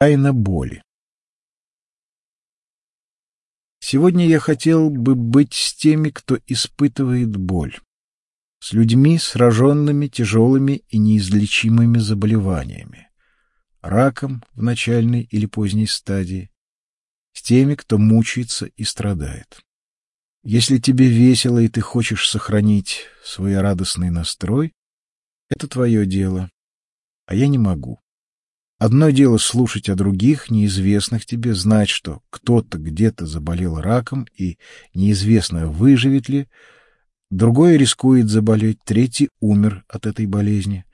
Тайна боли. Сегодня я хотел бы быть с теми, кто испытывает боль, с людьми, сраженными тяжелыми и неизлечимыми заболеваниями, раком в начальной или поздней стадии, с теми, кто мучается и страдает. Если тебе весело и ты хочешь сохранить свой радостный настрой, это твое дело, а я не могу. Одно дело слушать о других, неизвестных тебе, знать, что кто-то где-то заболел раком и неизвестно, выживет ли. Другое рискует заболеть, третий умер от этой болезни.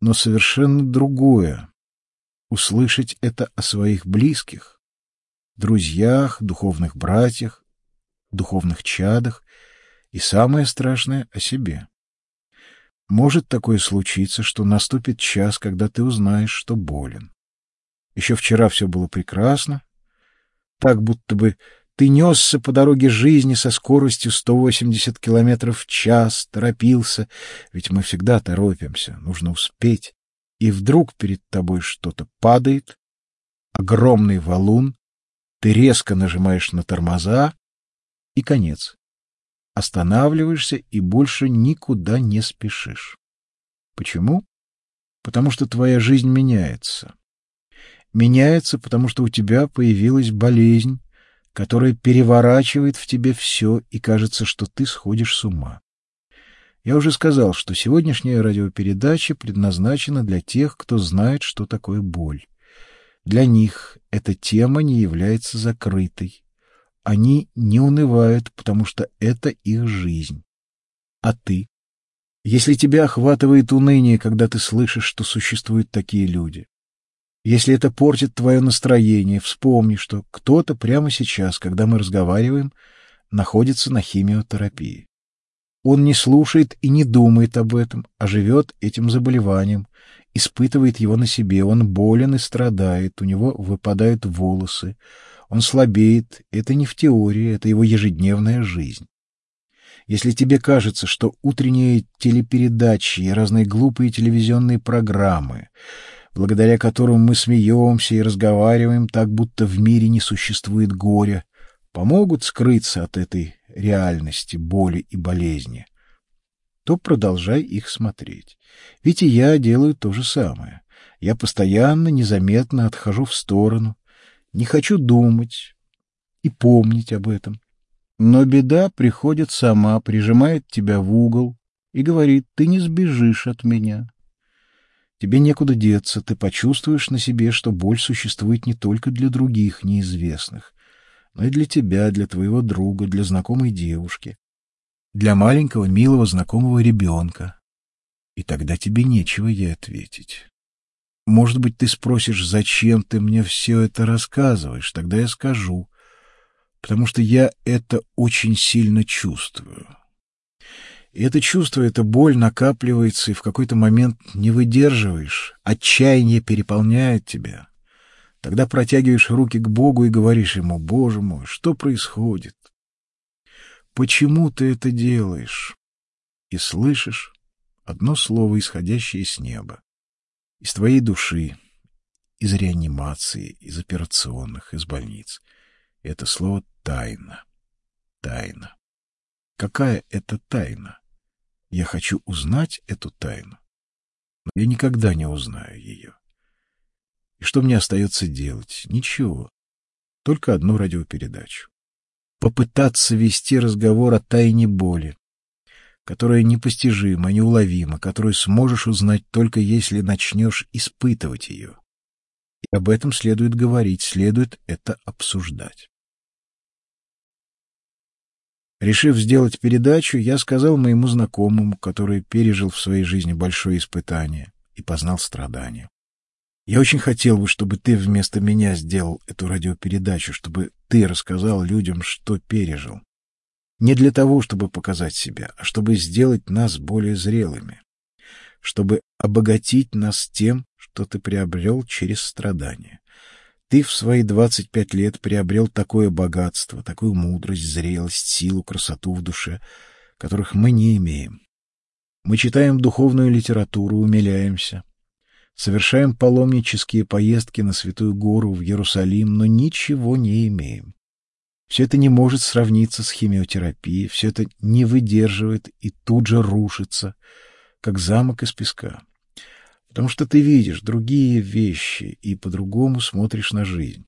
Но совершенно другое — услышать это о своих близких, друзьях, духовных братьях, духовных чадах и, самое страшное, о себе. Может такое случиться, что наступит час, когда ты узнаешь, что болен. Еще вчера все было прекрасно, так будто бы ты несся по дороге жизни со скоростью 180 километров в час, торопился, ведь мы всегда торопимся, нужно успеть. И вдруг перед тобой что-то падает, огромный валун, ты резко нажимаешь на тормоза, и конец останавливаешься и больше никуда не спешишь. Почему? Потому что твоя жизнь меняется. Меняется, потому что у тебя появилась болезнь, которая переворачивает в тебе все, и кажется, что ты сходишь с ума. Я уже сказал, что сегодняшняя радиопередача предназначена для тех, кто знает, что такое боль. Для них эта тема не является закрытой. Они не унывают, потому что это их жизнь. А ты? Если тебя охватывает уныние, когда ты слышишь, что существуют такие люди, если это портит твое настроение, вспомни, что кто-то прямо сейчас, когда мы разговариваем, находится на химиотерапии. Он не слушает и не думает об этом, а живет этим заболеванием, испытывает его на себе, он болен и страдает, у него выпадают волосы, он слабеет, это не в теории, это его ежедневная жизнь. Если тебе кажется, что утренние телепередачи и разные глупые телевизионные программы, благодаря которым мы смеемся и разговариваем так, будто в мире не существует горя, помогут скрыться от этой реальности боли и болезни, то продолжай их смотреть. Ведь и я делаю то же самое. Я постоянно, незаметно отхожу в сторону, не хочу думать и помнить об этом. Но беда приходит сама, прижимает тебя в угол и говорит, ты не сбежишь от меня. Тебе некуда деться, ты почувствуешь на себе, что боль существует не только для других неизвестных, но и для тебя, для твоего друга, для знакомой девушки, для маленького милого знакомого ребенка. И тогда тебе нечего ей ответить. Может быть, ты спросишь, зачем ты мне все это рассказываешь? Тогда я скажу. Потому что я это очень сильно чувствую. И это чувство, эта боль накапливается, и в какой-то момент не выдерживаешь. Отчаяние переполняет тебя. Тогда протягиваешь руки к Богу и говоришь ему, «Боже мой, что происходит? Почему ты это делаешь?» И слышишь одно слово, исходящее с неба из твоей души, из реанимации, из операционных, из больниц. Это слово «тайна». Тайна. Какая это тайна? Я хочу узнать эту тайну, но я никогда не узнаю ее. И что мне остается делать? Ничего. Только одну радиопередачу. Попытаться вести разговор о тайне боли, которая непостижима, неуловима, которую сможешь узнать только если начнешь испытывать ее. И об этом следует говорить, следует это обсуждать. Решив сделать передачу, я сказал моему знакомому, который пережил в своей жизни большое испытание и познал страдания. Я очень хотел бы, чтобы ты вместо меня сделал эту радиопередачу, чтобы ты рассказал людям, что пережил. Не для того, чтобы показать себя, а чтобы сделать нас более зрелыми, чтобы обогатить нас тем, что ты приобрел через страдания. Ты в свои двадцать пять лет приобрел такое богатство, такую мудрость, зрелость, силу, красоту в душе, которых мы не имеем. Мы читаем духовную литературу, умиляемся. Совершаем паломнические поездки на Святую Гору в Иерусалим, но ничего не имеем. Все это не может сравниться с химиотерапией, все это не выдерживает и тут же рушится, как замок из песка. Потому что ты видишь другие вещи и по-другому смотришь на жизнь.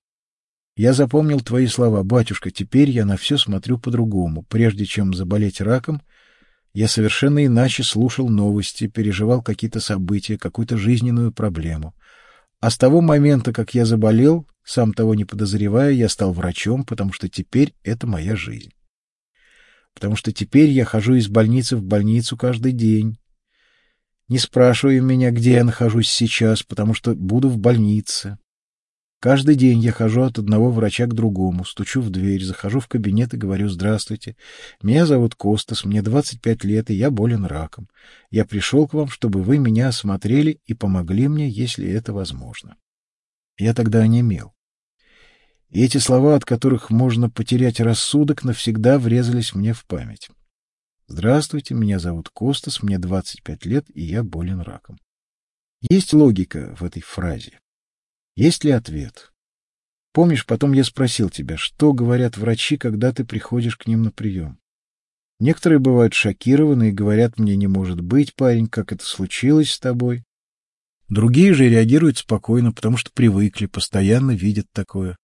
Я запомнил твои слова, батюшка, теперь я на все смотрю по-другому. Прежде чем заболеть раком, я совершенно иначе слушал новости, переживал какие-то события, какую-то жизненную проблему. А с того момента, как я заболел, сам того не подозревая, я стал врачом, потому что теперь это моя жизнь. Потому что теперь я хожу из больницы в больницу каждый день. Не спрашивай меня, где я нахожусь сейчас, потому что буду в больнице. Каждый день я хожу от одного врача к другому, стучу в дверь, захожу в кабинет и говорю «Здравствуйте, меня зовут Костас, мне 25 лет, и я болен раком. Я пришел к вам, чтобы вы меня осмотрели и помогли мне, если это возможно». Я тогда онемел. И эти слова, от которых можно потерять рассудок, навсегда врезались мне в память. «Здравствуйте, меня зовут Костас, мне 25 лет, и я болен раком». Есть логика в этой фразе. Есть ли ответ? Помнишь, потом я спросил тебя, что говорят врачи, когда ты приходишь к ним на прием? Некоторые бывают шокированы и говорят мне, не может быть, парень, как это случилось с тобой. Другие же реагируют спокойно, потому что привыкли, постоянно видят такое.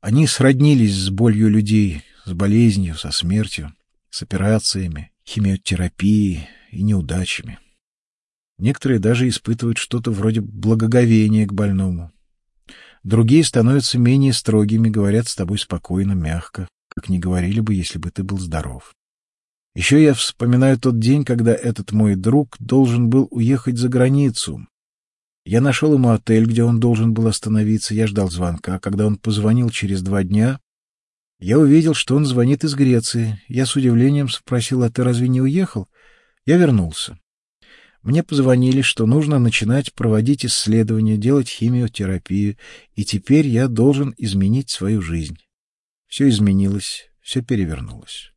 Они сроднились с болью людей, с болезнью, со смертью, с операциями, химиотерапией и неудачами. Некоторые даже испытывают что-то вроде благоговения к больному. Другие становятся менее строгими, говорят с тобой спокойно, мягко, как не говорили бы, если бы ты был здоров. Еще я вспоминаю тот день, когда этот мой друг должен был уехать за границу. Я нашел ему отель, где он должен был остановиться, я ждал звонка. Когда он позвонил через два дня, я увидел, что он звонит из Греции. Я с удивлением спросил, а ты разве не уехал? Я вернулся. Мне позвонили, что нужно начинать проводить исследования, делать химиотерапию, и теперь я должен изменить свою жизнь. Все изменилось, все перевернулось.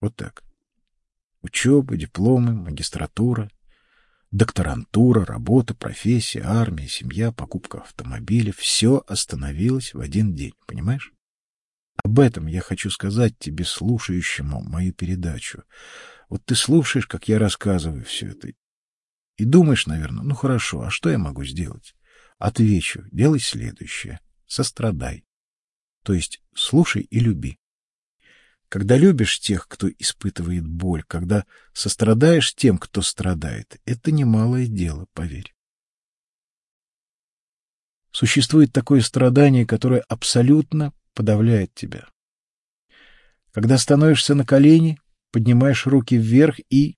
Вот так. Учеба, дипломы, магистратура, докторантура, работа, профессия, армия, семья, покупка автомобиля — все остановилось в один день, понимаешь? Об этом я хочу сказать тебе, слушающему мою передачу. Вот ты слушаешь, как я рассказываю все это, и думаешь, наверное, ну хорошо, а что я могу сделать? Отвечу, делай следующее. Сострадай. То есть слушай и люби. Когда любишь тех, кто испытывает боль, когда сострадаешь тем, кто страдает, это немалое дело, поверь. Существует такое страдание, которое абсолютно подавляет тебя. Когда становишься на колени, поднимаешь руки вверх и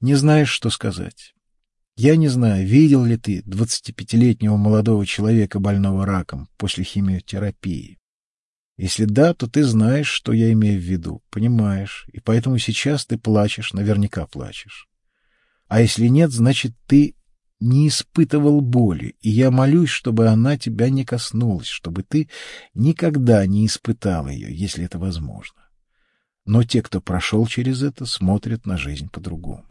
не знаешь, что сказать. Я не знаю, видел ли ты 25-летнего молодого человека, больного раком, после химиотерапии. Если да, то ты знаешь, что я имею в виду, понимаешь, и поэтому сейчас ты плачешь, наверняка плачешь. А если нет, значит, ты не испытывал боли, и я молюсь, чтобы она тебя не коснулась, чтобы ты никогда не испытал ее, если это возможно. Но те, кто прошел через это, смотрят на жизнь по-другому.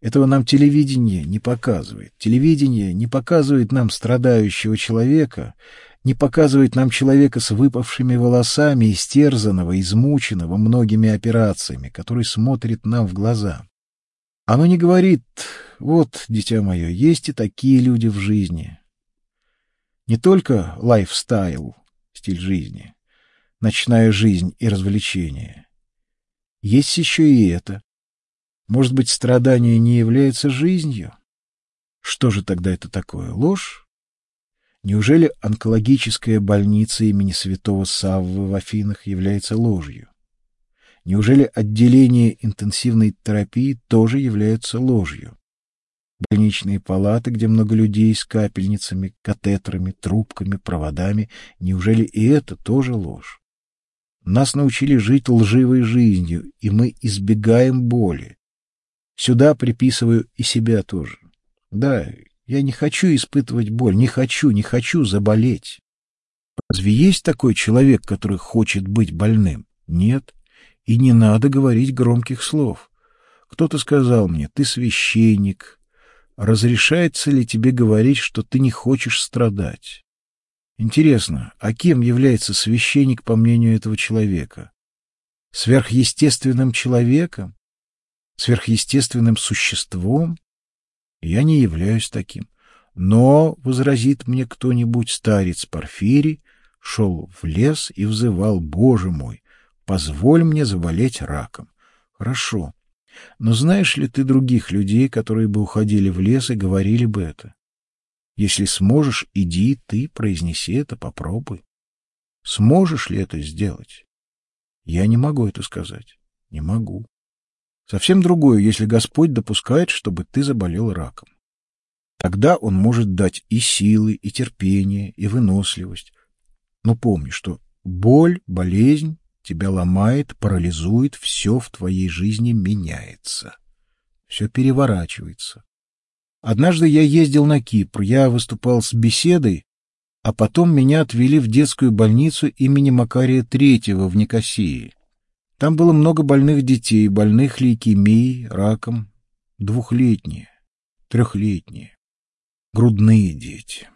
Этого нам телевидение не показывает. Телевидение не показывает нам страдающего человека, не показывает нам человека с выпавшими волосами, истерзанного, измученного многими операциями, который смотрит нам в глаза. Оно не говорит, вот, дитя мое, есть и такие люди в жизни. Не только лайфстайл, стиль жизни, ночная жизнь и развлечения. Есть еще и это. Может быть, страдание не является жизнью? Что же тогда это такое? Ложь? Неужели онкологическая больница имени святого Саввы в Афинах является ложью? Неужели отделение интенсивной терапии тоже является ложью? Больничные палаты, где много людей с капельницами, катетерами, трубками, проводами, неужели и это тоже ложь? Нас научили жить лживой жизнью, и мы избегаем боли. Сюда приписываю и себя тоже. Да, я не хочу испытывать боль, не хочу, не хочу заболеть. Разве есть такой человек, который хочет быть больным? Нет. И не надо говорить громких слов. Кто-то сказал мне, ты священник, разрешается ли тебе говорить, что ты не хочешь страдать? Интересно, а кем является священник по мнению этого человека? Сверхъестественным человеком? Сверхъестественным существом? Я не являюсь таким. Но, — возразит мне кто-нибудь, старец Порфирий, шел в лес и взывал, «Боже мой, позволь мне заболеть раком». Хорошо. Но знаешь ли ты других людей, которые бы уходили в лес и говорили бы это? Если сможешь, иди ты, произнеси это, попробуй. Сможешь ли это сделать? Я не могу это сказать. Не могу. Совсем другое, если Господь допускает, чтобы ты заболел раком. Тогда Он может дать и силы, и терпение, и выносливость. Но помни, что боль, болезнь тебя ломает, парализует, все в твоей жизни меняется. Все переворачивается. Однажды я ездил на Кипр, я выступал с беседой, а потом меня отвели в детскую больницу имени Макария III в Никосии. Там было много больных детей, больных лейкемией, раком, двухлетние, трехлетние, грудные дети.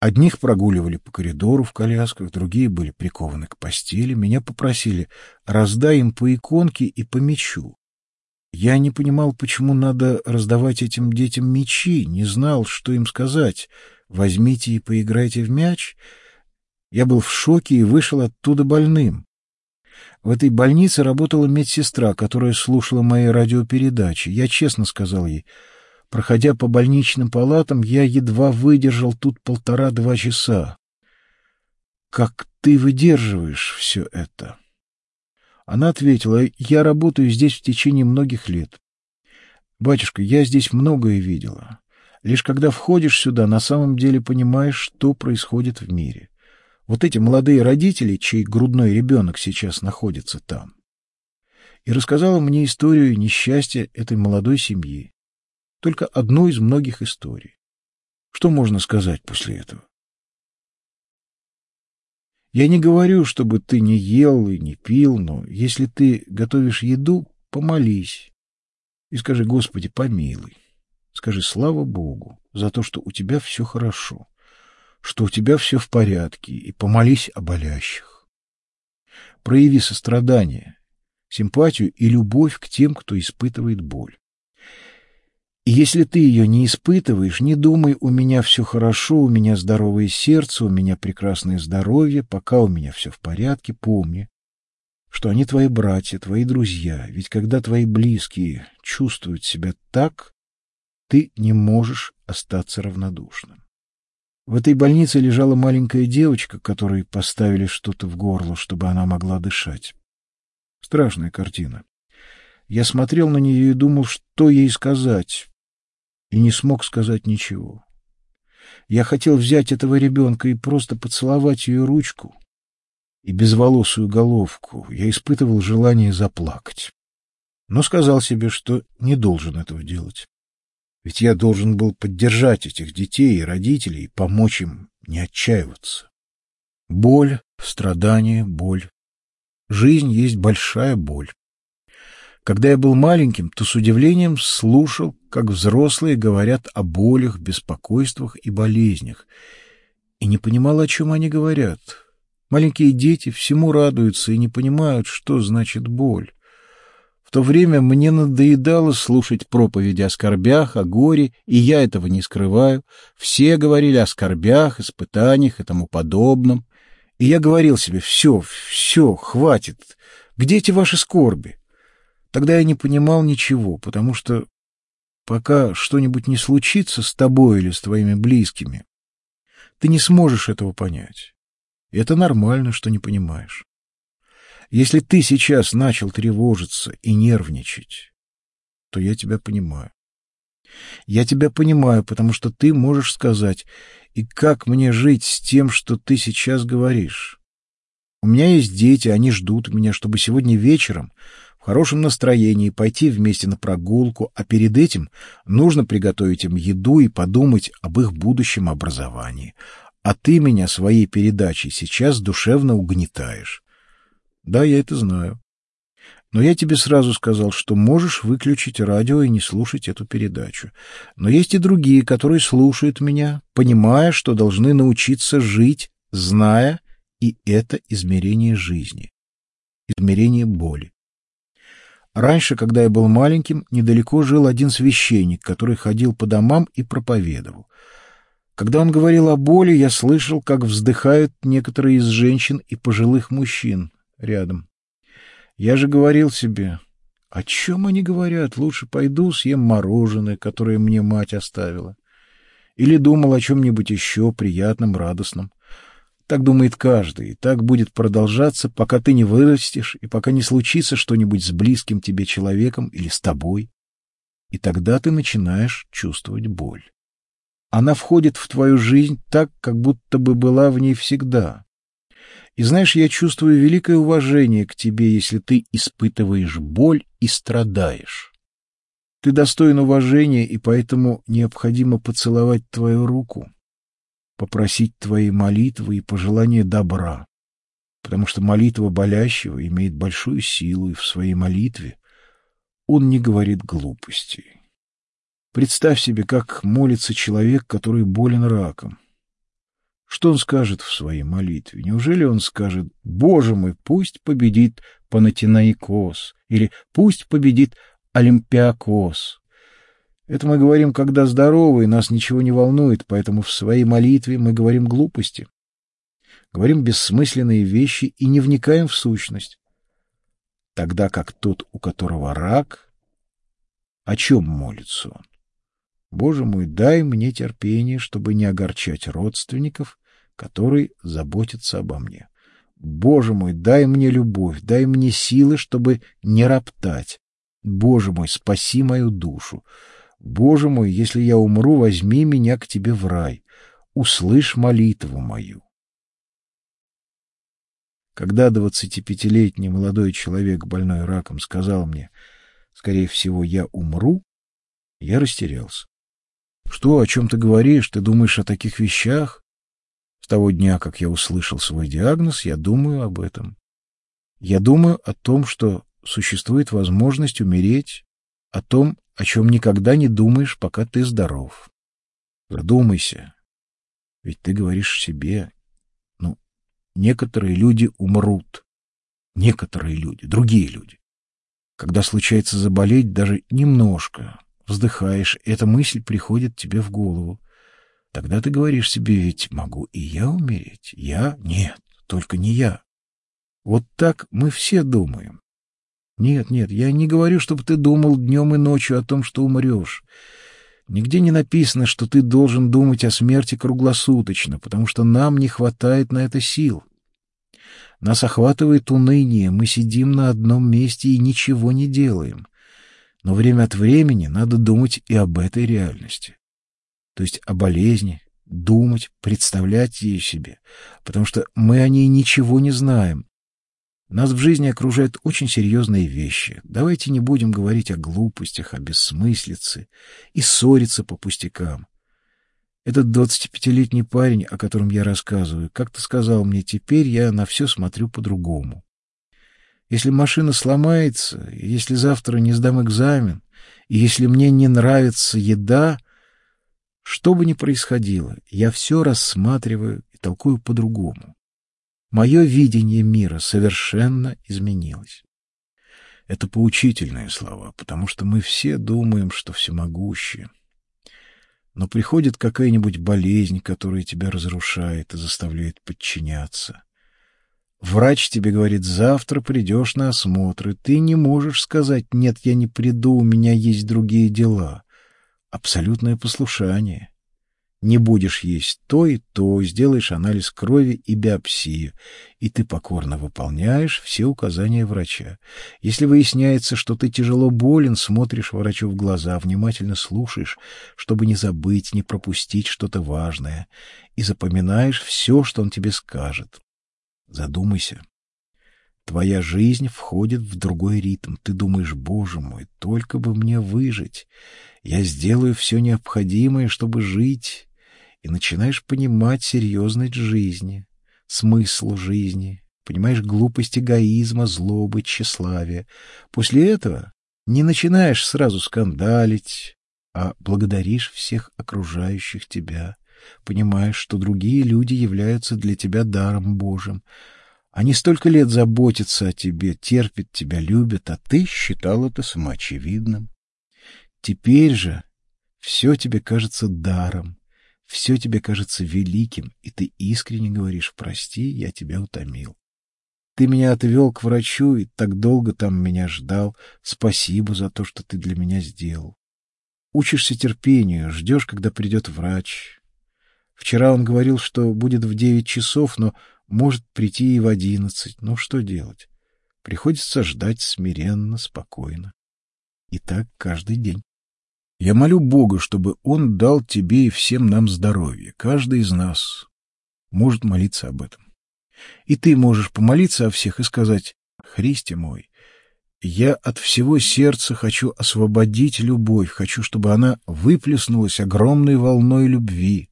Одних прогуливали по коридору в колясках, другие были прикованы к постели. Меня попросили, раздай им по иконке и по мечу. Я не понимал, почему надо раздавать этим детям мечи, не знал, что им сказать. Возьмите и поиграйте в мяч. Я был в шоке и вышел оттуда больным. В этой больнице работала медсестра, которая слушала мои радиопередачи. Я честно сказал ей, проходя по больничным палатам, я едва выдержал тут полтора-два часа. Как ты выдерживаешь все это? Она ответила, я работаю здесь в течение многих лет. Батюшка, я здесь многое видела. Лишь когда входишь сюда, на самом деле понимаешь, что происходит в мире. Вот эти молодые родители, чей грудной ребенок сейчас находится там. И рассказала мне историю несчастья этой молодой семьи. Только одну из многих историй. Что можно сказать после этого? Я не говорю, чтобы ты не ел и не пил, но если ты готовишь еду, помолись и скажи, Господи, помилуй. Скажи слава Богу за то, что у тебя все хорошо что у тебя все в порядке, и помолись о болящих. Прояви сострадание, симпатию и любовь к тем, кто испытывает боль. И если ты ее не испытываешь, не думай, у меня все хорошо, у меня здоровое сердце, у меня прекрасное здоровье, пока у меня все в порядке, помни, что они твои братья, твои друзья, ведь когда твои близкие чувствуют себя так, ты не можешь остаться равнодушным. В этой больнице лежала маленькая девочка, которой поставили что-то в горло, чтобы она могла дышать. Страшная картина. Я смотрел на нее и думал, что ей сказать, и не смог сказать ничего. Я хотел взять этого ребенка и просто поцеловать ее ручку и безволосую головку. Я испытывал желание заплакать, но сказал себе, что не должен этого делать. Ведь я должен был поддержать этих детей и родителей, помочь им не отчаиваться. Боль, страдание, боль. Жизнь есть большая боль. Когда я был маленьким, то с удивлением слушал, как взрослые говорят о болях, беспокойствах и болезнях, и не понимал, о чем они говорят. Маленькие дети всему радуются и не понимают, что значит боль то время мне надоедало слушать проповеди о скорбях, о горе, и я этого не скрываю. Все говорили о скорбях, испытаниях и тому подобном. И я говорил себе, все, все, хватит. Где эти ваши скорби? Тогда я не понимал ничего, потому что пока что-нибудь не случится с тобой или с твоими близкими, ты не сможешь этого понять. И это нормально, что не понимаешь. Если ты сейчас начал тревожиться и нервничать, то я тебя понимаю. Я тебя понимаю, потому что ты можешь сказать, и как мне жить с тем, что ты сейчас говоришь? У меня есть дети, они ждут меня, чтобы сегодня вечером в хорошем настроении пойти вместе на прогулку, а перед этим нужно приготовить им еду и подумать об их будущем образовании. А ты меня своей передачей сейчас душевно угнетаешь. Да, я это знаю. Но я тебе сразу сказал, что можешь выключить радио и не слушать эту передачу. Но есть и другие, которые слушают меня, понимая, что должны научиться жить, зная, и это измерение жизни, измерение боли. Раньше, когда я был маленьким, недалеко жил один священник, который ходил по домам и проповедовал. Когда он говорил о боли, я слышал, как вздыхают некоторые из женщин и пожилых мужчин рядом. Я же говорил себе, о чем они говорят? Лучше пойду съем мороженое, которое мне мать оставила. Или думал о чем-нибудь еще приятном, радостном. Так думает каждый, и так будет продолжаться, пока ты не вырастешь и пока не случится что-нибудь с близким тебе человеком или с тобой. И тогда ты начинаешь чувствовать боль. Она входит в твою жизнь так, как будто бы была в ней всегда. И знаешь, я чувствую великое уважение к тебе, если ты испытываешь боль и страдаешь. Ты достоин уважения, и поэтому необходимо поцеловать твою руку, попросить твои молитвы и пожелания добра, потому что молитва болящего имеет большую силу, и в своей молитве он не говорит глупостей. Представь себе, как молится человек, который болен раком. Что он скажет в своей молитве? Неужели он скажет «Боже мой, пусть победит Панатинаикос» или «Пусть победит Олимпиакос»? Это мы говорим, когда здоровы, и нас ничего не волнует, поэтому в своей молитве мы говорим глупости. Говорим бессмысленные вещи и не вникаем в сущность. Тогда как тот, у которого рак, о чем молится он? Боже мой, дай мне терпение, чтобы не огорчать родственников который заботится обо мне. Боже мой, дай мне любовь, дай мне силы, чтобы не роптать. Боже мой, спаси мою душу. Боже мой, если я умру, возьми меня к тебе в рай. Услышь молитву мою. Когда двадцатипятилетний молодой человек, больной раком, сказал мне, скорее всего, я умру, я растерялся. Что, о чем ты говоришь? Ты думаешь о таких вещах? С того дня, как я услышал свой диагноз, я думаю об этом. Я думаю о том, что существует возможность умереть, о том, о чем никогда не думаешь, пока ты здоров. Вдумайся. Ведь ты говоришь себе, ну, некоторые люди умрут. Некоторые люди, другие люди. Когда случается заболеть даже немножко, вздыхаешь, эта мысль приходит тебе в голову. Тогда ты говоришь себе, ведь могу и я умереть. Я? Нет, только не я. Вот так мы все думаем. Нет, нет, я не говорю, чтобы ты думал днем и ночью о том, что умрешь. Нигде не написано, что ты должен думать о смерти круглосуточно, потому что нам не хватает на это сил. Нас охватывает уныние, мы сидим на одном месте и ничего не делаем. Но время от времени надо думать и об этой реальности то есть о болезни, думать, представлять ее себе, потому что мы о ней ничего не знаем. Нас в жизни окружают очень серьезные вещи. Давайте не будем говорить о глупостях, о бессмыслице и ссориться по пустякам. Этот двадцатипятилетний парень, о котором я рассказываю, как-то сказал мне, теперь я на все смотрю по-другому. Если машина сломается, если завтра не сдам экзамен, и если мне не нравится еда — что бы ни происходило, я все рассматриваю и толкую по-другому. Мое видение мира совершенно изменилось. Это поучительные слова, потому что мы все думаем, что всемогущие. Но приходит какая-нибудь болезнь, которая тебя разрушает и заставляет подчиняться. Врач тебе говорит, завтра придешь на осмотр, и ты не можешь сказать, нет, я не приду, у меня есть другие дела абсолютное послушание. Не будешь есть то и то, сделаешь анализ крови и биопсию, и ты покорно выполняешь все указания врача. Если выясняется, что ты тяжело болен, смотришь врачу в глаза, внимательно слушаешь, чтобы не забыть, не пропустить что-то важное, и запоминаешь все, что он тебе скажет. Задумайся. Твоя жизнь входит в другой ритм. Ты думаешь, боже мой, только бы мне выжить. Я сделаю все необходимое, чтобы жить. И начинаешь понимать серьезность жизни, смысл жизни, понимаешь глупость эгоизма, злобы, тщеславия. После этого не начинаешь сразу скандалить, а благодаришь всех окружающих тебя, понимаешь, что другие люди являются для тебя даром Божьим. Они столько лет заботятся о тебе, терпят тебя, любят, а ты считал это самоочевидным. Теперь же все тебе кажется даром, все тебе кажется великим, и ты искренне говоришь «Прости, я тебя утомил». Ты меня отвел к врачу и так долго там меня ждал. Спасибо за то, что ты для меня сделал. Учишься терпению, ждешь, когда придет врач. Вчера он говорил, что будет в девять часов, но может прийти и в одиннадцать. Ну, что делать? Приходится ждать смиренно, спокойно. И так каждый день. Я молю Бога, чтобы Он дал тебе и всем нам здоровье. Каждый из нас может молиться об этом. И ты можешь помолиться о всех и сказать, «Христе мой, я от всего сердца хочу освободить любовь, хочу, чтобы она выплеснулась огромной волной любви,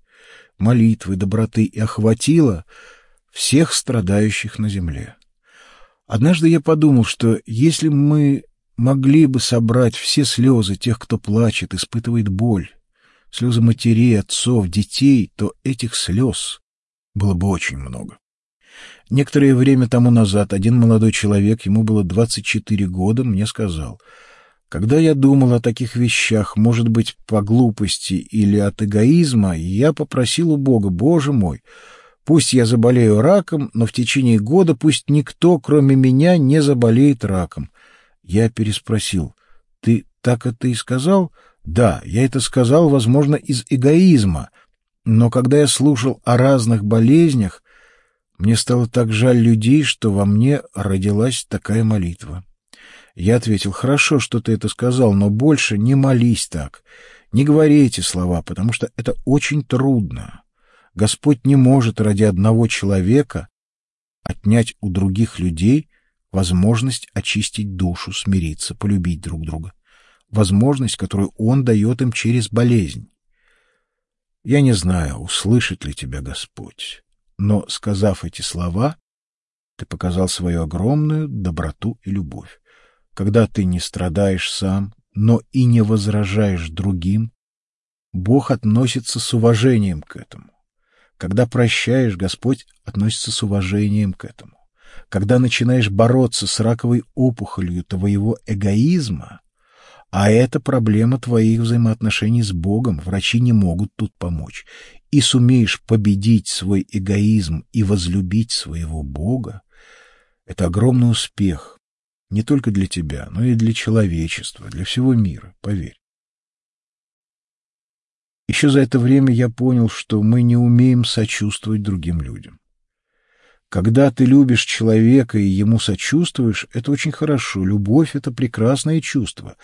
молитвы, доброты и охватила всех страдающих на земле. Однажды я подумал, что если мы могли бы собрать все слезы тех, кто плачет, испытывает боль, слезы матерей, отцов, детей, то этих слез было бы очень много. Некоторое время тому назад один молодой человек, ему было 24 года, мне сказал, «Когда я думал о таких вещах, может быть, по глупости или от эгоизма, я попросил у Бога, Боже мой, пусть я заболею раком, но в течение года пусть никто, кроме меня, не заболеет раком». Я переспросил, «Ты так это и сказал?» «Да, я это сказал, возможно, из эгоизма». Но когда я слушал о разных болезнях, мне стало так жаль людей, что во мне родилась такая молитва. Я ответил, хорошо, что ты это сказал, но больше не молись так. Не говори эти слова, потому что это очень трудно. Господь не может ради одного человека отнять у других людей возможность очистить душу, смириться, полюбить друг друга. Возможность, которую Он дает им через болезнь. Я не знаю, услышит ли тебя Господь. Но, сказав эти слова, ты показал свою огромную доброту и любовь. Когда ты не страдаешь сам, но и не возражаешь другим, Бог относится с уважением к этому. Когда прощаешь, Господь относится с уважением к этому. Когда начинаешь бороться с раковой опухолью твоего эгоизма, а это проблема твоих взаимоотношений с Богом, врачи не могут тут помочь, и сумеешь победить свой эгоизм и возлюбить своего Бога, это огромный успех не только для тебя, но и для человечества, для всего мира, поверь. Еще за это время я понял, что мы не умеем сочувствовать другим людям. Когда ты любишь человека и ему сочувствуешь, это очень хорошо. Любовь — это прекрасное чувство.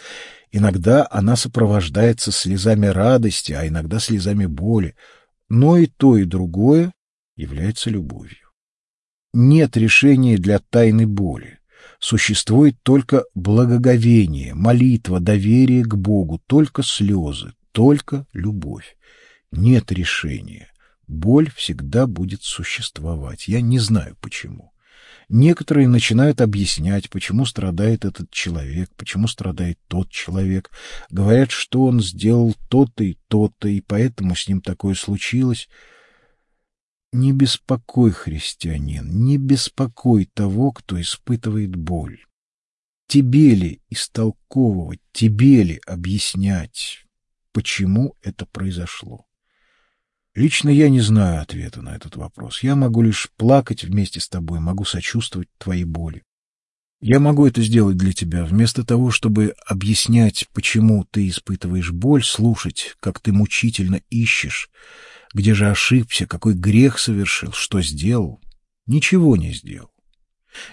Иногда она сопровождается слезами радости, а иногда слезами боли но и то, и другое является любовью. Нет решения для тайны боли. Существует только благоговение, молитва, доверие к Богу, только слезы, только любовь. Нет решения. Боль всегда будет существовать. Я не знаю почему. Некоторые начинают объяснять, почему страдает этот человек, почему страдает тот человек. Говорят, что он сделал то-то и то-то, и поэтому с ним такое случилось. Не беспокой, христианин, не беспокой того, кто испытывает боль. Тебе ли истолковывать, тебе ли объяснять, почему это произошло? Лично я не знаю ответа на этот вопрос. Я могу лишь плакать вместе с тобой, могу сочувствовать твоей боли. Я могу это сделать для тебя, вместо того, чтобы объяснять, почему ты испытываешь боль, слушать, как ты мучительно ищешь, где же ошибся, какой грех совершил, что сделал. Ничего не сделал.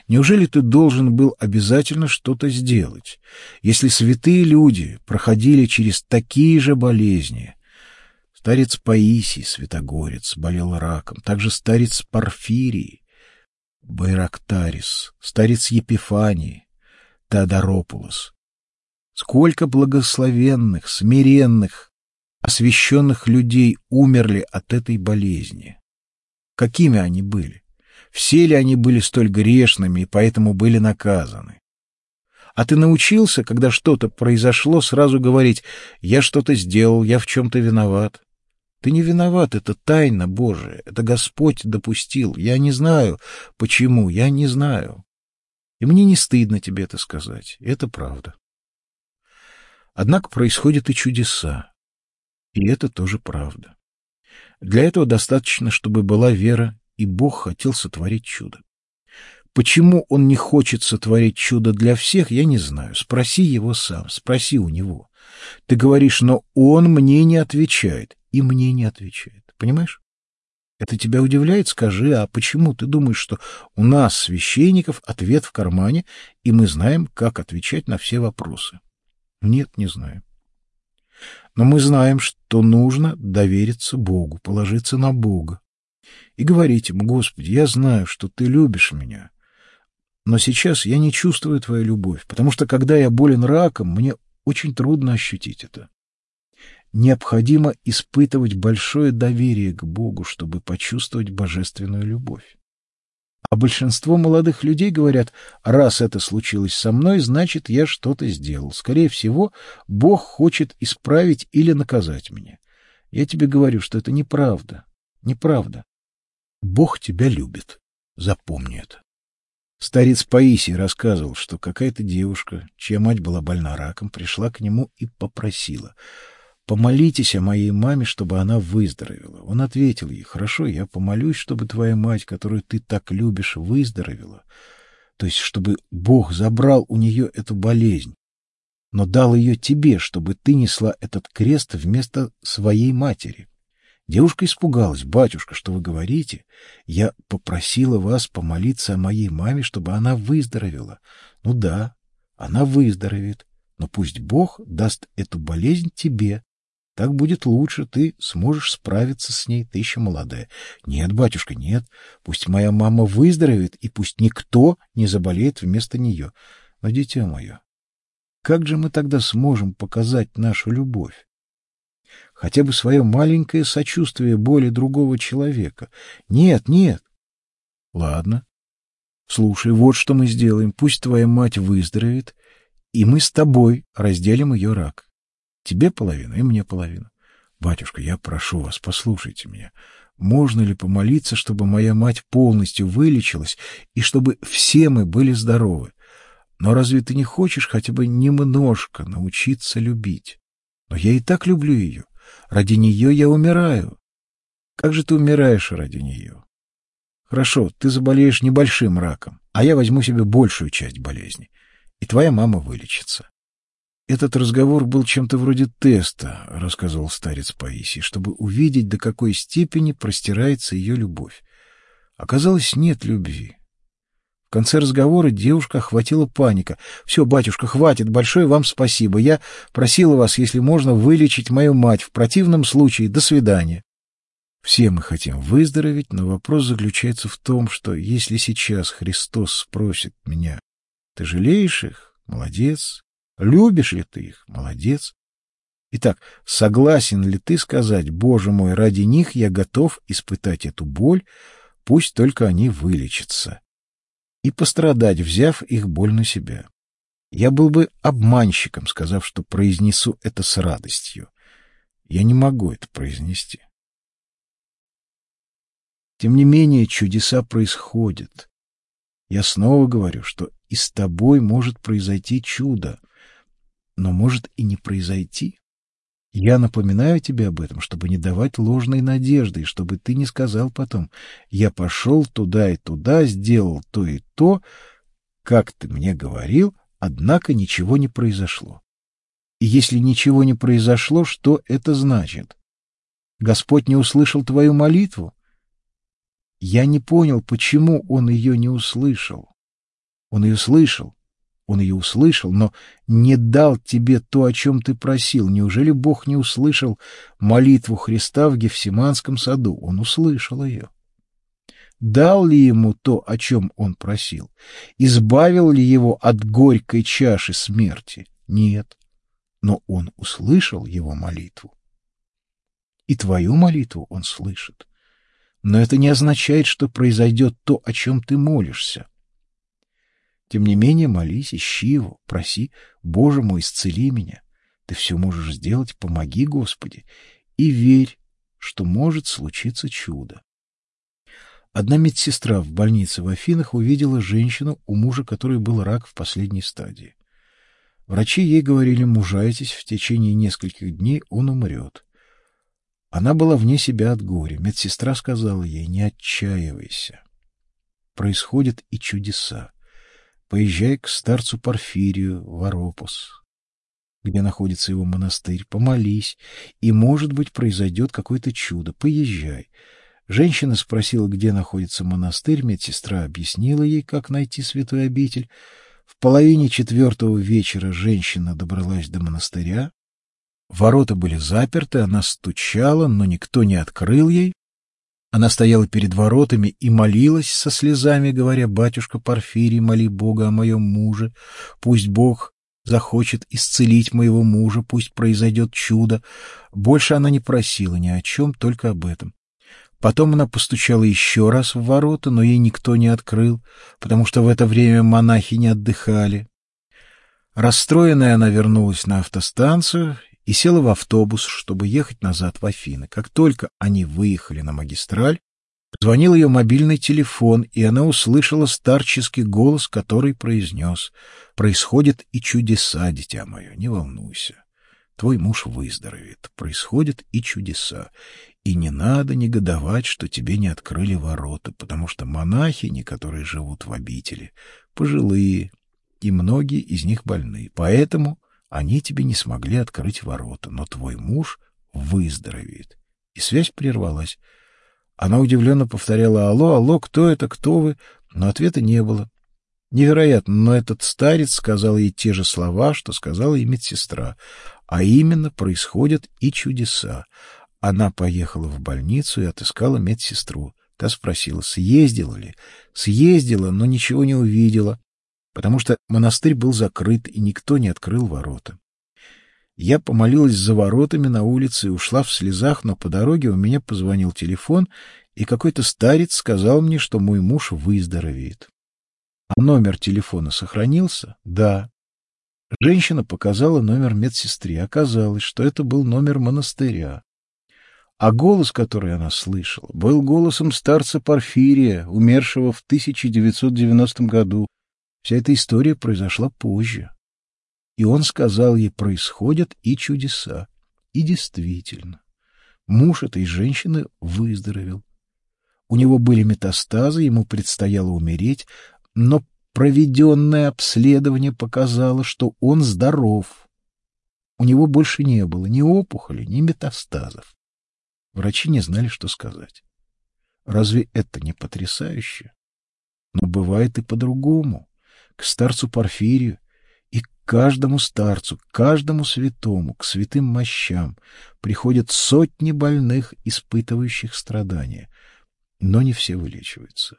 Неужели ты должен был обязательно что-то сделать? Если святые люди проходили через такие же болезни, Старец Паисий, святогорец, болел раком. Также старец Порфирий, Байрактарис, старец Епифаний, Теодоропулос. Сколько благословенных, смиренных, освященных людей умерли от этой болезни. Какими они были? Все ли они были столь грешными и поэтому были наказаны? А ты научился, когда что-то произошло, сразу говорить «я что-то сделал, я в чем-то виноват». Ты не виноват, это тайна Божия, это Господь допустил. Я не знаю, почему, я не знаю. И мне не стыдно тебе это сказать, это правда. Однако происходят и чудеса, и это тоже правда. Для этого достаточно, чтобы была вера, и Бог хотел сотворить чудо. Почему он не хочет сотворить чудо для всех, я не знаю. Спроси его сам, спроси у него. Ты говоришь, но он мне не отвечает, и мне не отвечает. Понимаешь? Это тебя удивляет? Скажи, а почему ты думаешь, что у нас, священников, ответ в кармане, и мы знаем, как отвечать на все вопросы? Нет, не знаем. Но мы знаем, что нужно довериться Богу, положиться на Бога. И говорить ему, Господи, я знаю, что ты любишь меня, но сейчас я не чувствую твою любовь, потому что когда я болен раком, мне очень трудно ощутить это. Необходимо испытывать большое доверие к Богу, чтобы почувствовать божественную любовь. А большинство молодых людей говорят, раз это случилось со мной, значит, я что-то сделал. Скорее всего, Бог хочет исправить или наказать меня. Я тебе говорю, что это неправда. Неправда. Бог тебя любит. Запомни это. Старец Паисий рассказывал, что какая-то девушка, чья мать была больна раком, пришла к нему и попросила «Помолитесь о моей маме, чтобы она выздоровела». Он ответил ей «Хорошо, я помолюсь, чтобы твоя мать, которую ты так любишь, выздоровела». То есть, чтобы Бог забрал у нее эту болезнь, но дал ее тебе, чтобы ты несла этот крест вместо своей матери. Девушка испугалась. «Батюшка, что вы говорите? Я попросила вас помолиться о моей маме, чтобы она выздоровела». «Ну да, она выздоровеет, но пусть Бог даст эту болезнь тебе. Так будет лучше, ты сможешь справиться с ней, ты еще молодая». «Нет, батюшка, нет. Пусть моя мама выздоровеет, и пусть никто не заболеет вместо нее. Но, дитя мое, как же мы тогда сможем показать нашу любовь? хотя бы свое маленькое сочувствие боли другого человека. Нет, нет. Ладно. Слушай, вот что мы сделаем. Пусть твоя мать выздоровеет, и мы с тобой разделим ее рак. Тебе половина, и мне половина. Батюшка, я прошу вас, послушайте меня. Можно ли помолиться, чтобы моя мать полностью вылечилась и чтобы все мы были здоровы? Но разве ты не хочешь хотя бы немножко научиться любить? Но я и так люблю ее. Ради нее я умираю. Как же ты умираешь ради нее? Хорошо, ты заболеешь небольшим раком, а я возьму себе большую часть болезни, и твоя мама вылечится. Этот разговор был чем-то вроде теста, рассказывал старец Паисий, чтобы увидеть, до какой степени простирается ее любовь. Оказалось, нет любви конце разговора девушка охватила паника. «Все, батюшка, хватит, большое вам спасибо. Я просила вас, если можно, вылечить мою мать. В противном случае до свидания». Все мы хотим выздороветь, но вопрос заключается в том, что если сейчас Христос спросит меня, «Ты жалеешь их? Молодец. Любишь ли ты их? Молодец. Итак, согласен ли ты сказать, «Боже мой, ради них я готов испытать эту боль, пусть только они вылечатся»?» и пострадать, взяв их боль на себя. Я был бы обманщиком, сказав, что произнесу это с радостью. Я не могу это произнести. Тем не менее, чудеса происходят. Я снова говорю, что и с тобой может произойти чудо, но может и не произойти. Я напоминаю тебе об этом, чтобы не давать ложной надежды, и чтобы ты не сказал потом, я пошел туда и туда, сделал то и то, как ты мне говорил, однако ничего не произошло. И если ничего не произошло, что это значит? Господь не услышал твою молитву? Я не понял, почему он ее не услышал. Он ее слышал, он ее услышал, но не дал тебе то, о чем ты просил. Неужели Бог не услышал молитву Христа в Гефсиманском саду? Он услышал ее. Дал ли ему то, о чем он просил? Избавил ли его от горькой чаши смерти? Нет. Но он услышал его молитву. И твою молитву он слышит. Но это не означает, что произойдет то, о чем ты молишься. Тем не менее, молись, ищи его, проси, Боже мой, исцели меня. Ты все можешь сделать, помоги, Господи, и верь, что может случиться чудо. Одна медсестра в больнице в Афинах увидела женщину, у мужа которой был рак в последней стадии. Врачи ей говорили, мужайтесь, в течение нескольких дней он умрет. Она была вне себя от горя. Медсестра сказала ей, не отчаивайся. Происходят и чудеса. Поезжай к старцу Порфирию в Аропос, где находится его монастырь, помолись, и, может быть, произойдет какое-то чудо. Поезжай. Женщина спросила, где находится монастырь, медсестра объяснила ей, как найти святой обитель. В половине четвертого вечера женщина добралась до монастыря. Ворота были заперты, она стучала, но никто не открыл ей. Она стояла перед воротами и молилась со слезами, говоря, «Батюшка Порфирий, моли Бога о моем муже. Пусть Бог захочет исцелить моего мужа, пусть произойдет чудо». Больше она не просила ни о чем, только об этом. Потом она постучала еще раз в ворота, но ей никто не открыл, потому что в это время монахи не отдыхали. Расстроенная она вернулась на автостанцию и села в автобус, чтобы ехать назад в Афины. Как только они выехали на магистраль, звонил ее мобильный телефон, и она услышала старческий голос, который произнес «Происходят и чудеса, дитя мое, не волнуйся. Твой муж выздоровеет. Происходят и чудеса. И не надо негодовать, что тебе не открыли ворота, потому что монахини, которые живут в обители, пожилые, и многие из них больны. Поэтому они тебе не смогли открыть ворота, но твой муж выздоровеет. И связь прервалась. Она удивленно повторяла «Алло, алло, кто это, кто вы?» Но ответа не было. Невероятно, но этот старец сказал ей те же слова, что сказала и медсестра. А именно, происходят и чудеса. Она поехала в больницу и отыскала медсестру. Та спросила, съездила ли. Съездила, но ничего не увидела, потому что монастырь был закрыт, и никто не открыл ворота. Я помолилась за воротами на улице и ушла в слезах, но по дороге у меня позвонил телефон, и какой-то старец сказал мне, что мой муж выздоровеет. А номер телефона сохранился? Да. Женщина показала номер медсестре. Оказалось, что это был номер монастыря. А голос, который она слышала, был голосом старца Порфирия, умершего в 1990 году. Вся эта история произошла позже. И он сказал ей, происходят и чудеса. И действительно, муж этой женщины выздоровел. У него были метастазы, ему предстояло умереть, но проведенное обследование показало, что он здоров. У него больше не было ни опухоли, ни метастазов. Врачи не знали, что сказать. Разве это не потрясающе? Но бывает и по-другому. Старцу Порфирию и к каждому старцу, к каждому святому, к святым мощам приходят сотни больных, испытывающих страдания. Но не все вылечиваются.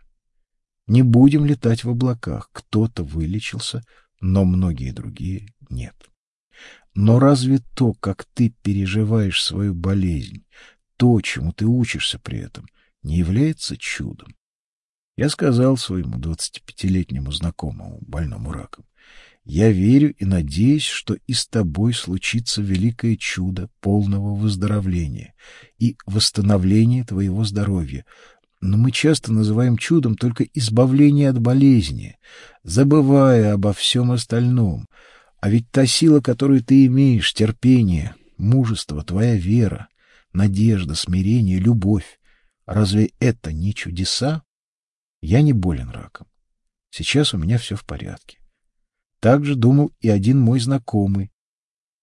Не будем летать в облаках. Кто-то вылечился, но многие другие нет. Но разве то, как ты переживаешь свою болезнь, то, чему ты учишься при этом, не является чудом. Я сказал своему двадцатипятилетнему знакомому, больному раком, я верю и надеюсь, что и с тобой случится великое чудо полного выздоровления и восстановления твоего здоровья. Но мы часто называем чудом только избавление от болезни, забывая обо всем остальном. А ведь та сила, которую ты имеешь, терпение, мужество, твоя вера, надежда, смирение, любовь. Разве это не чудеса? Я не болен раком. Сейчас у меня все в порядке. Так же думал и один мой знакомый.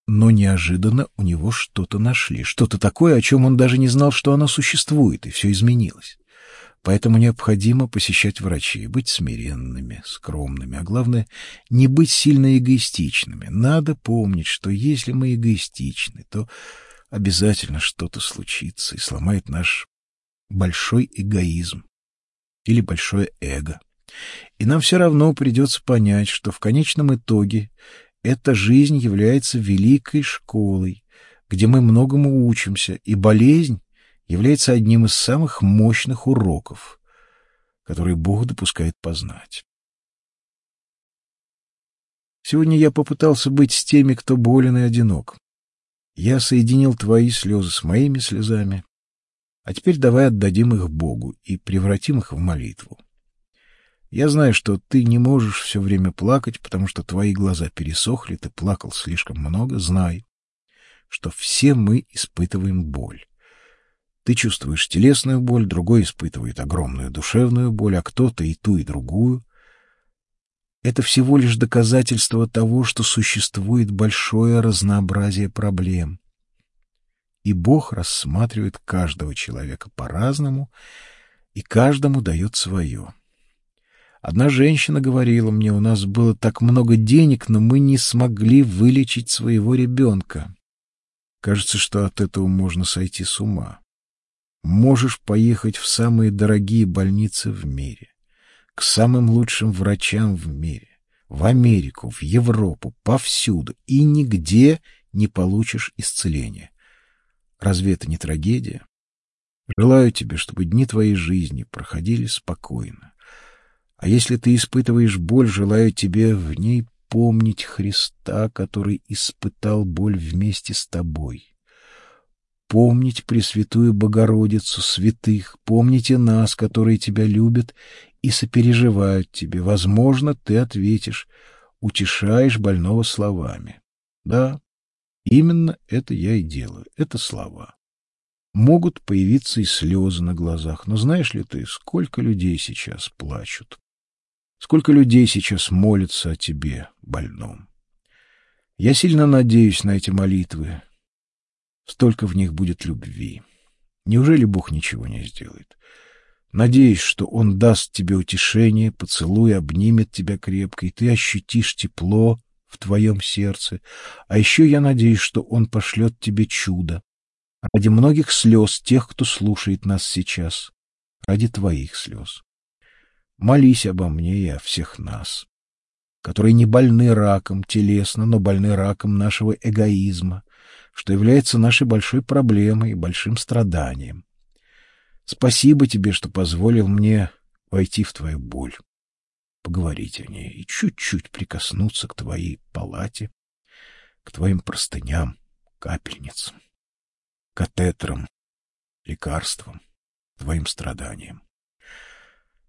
Но неожиданно у него что-то нашли, что-то такое, о чем он даже не знал, что оно существует, и все изменилось. Поэтому необходимо посещать врачей, быть смиренными, скромными, а главное, не быть сильно эгоистичными. Надо помнить, что если мы эгоистичны, то обязательно что-то случится и сломает наш большой эгоизм или большое эго. И нам все равно придется понять, что в конечном итоге эта жизнь является великой школой, где мы многому учимся, и болезнь является одним из самых мощных уроков, которые Бог допускает познать. Сегодня я попытался быть с теми, кто болен и одинок. Я соединил твои слезы с моими слезами, а теперь давай отдадим их Богу и превратим их в молитву. Я знаю, что ты не можешь все время плакать, потому что твои глаза пересохли, ты плакал слишком много. Знай, что все мы испытываем боль. Ты чувствуешь телесную боль, другой испытывает огромную душевную боль, а кто-то и ту, и другую. Это всего лишь доказательство того, что существует большое разнообразие проблем. И Бог рассматривает каждого человека по-разному, и каждому дает свое. Одна женщина говорила мне, у нас было так много денег, но мы не смогли вылечить своего ребенка. Кажется, что от этого можно сойти с ума. Можешь поехать в самые дорогие больницы в мире, к самым лучшим врачам в мире, в Америку, в Европу, повсюду, и нигде не получишь исцеления. Разве это не трагедия? Желаю тебе, чтобы дни твоей жизни проходили спокойно. А если ты испытываешь боль, желаю тебе в ней помнить Христа, который испытал боль вместе с тобой. Помнить Пресвятую Богородицу, святых, помните нас, которые тебя любят и сопереживают тебе. Возможно, ты ответишь, утешаешь больного словами. Да, именно это я и делаю, это слова. Могут появиться и слезы на глазах, но знаешь ли ты, сколько людей сейчас плачут? Сколько людей сейчас молятся о тебе, больном. Я сильно надеюсь на эти молитвы. Столько в них будет любви. Неужели Бог ничего не сделает? Надеюсь, что Он даст тебе утешение, поцелуй, обнимет тебя крепко, и ты ощутишь тепло в твоем сердце. А еще я надеюсь, что Он пошлет тебе чудо. Ради многих слез тех, кто слушает нас сейчас. Ради твоих слез. Молись обо мне и о всех нас, которые не больны раком телесно, но больны раком нашего эгоизма, что является нашей большой проблемой и большим страданием. Спасибо тебе, что позволил мне войти в твою боль, поговорить о ней и чуть-чуть прикоснуться к твоей палате, к твоим простыням, капельницам, катетрам, лекарствам, твоим страданиям.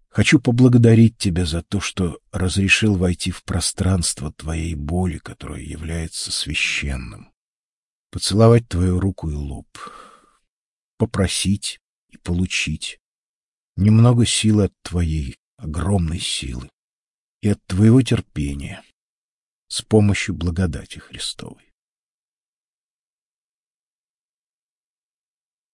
Хочу поблагодарить тебя за то, что разрешил войти в пространство твоей боли, которое является священным. Поцеловать твою руку и лоб. Попросить и получить. Немного силы от твоей огромной силы и от твоего терпения с помощью благодати Христовой.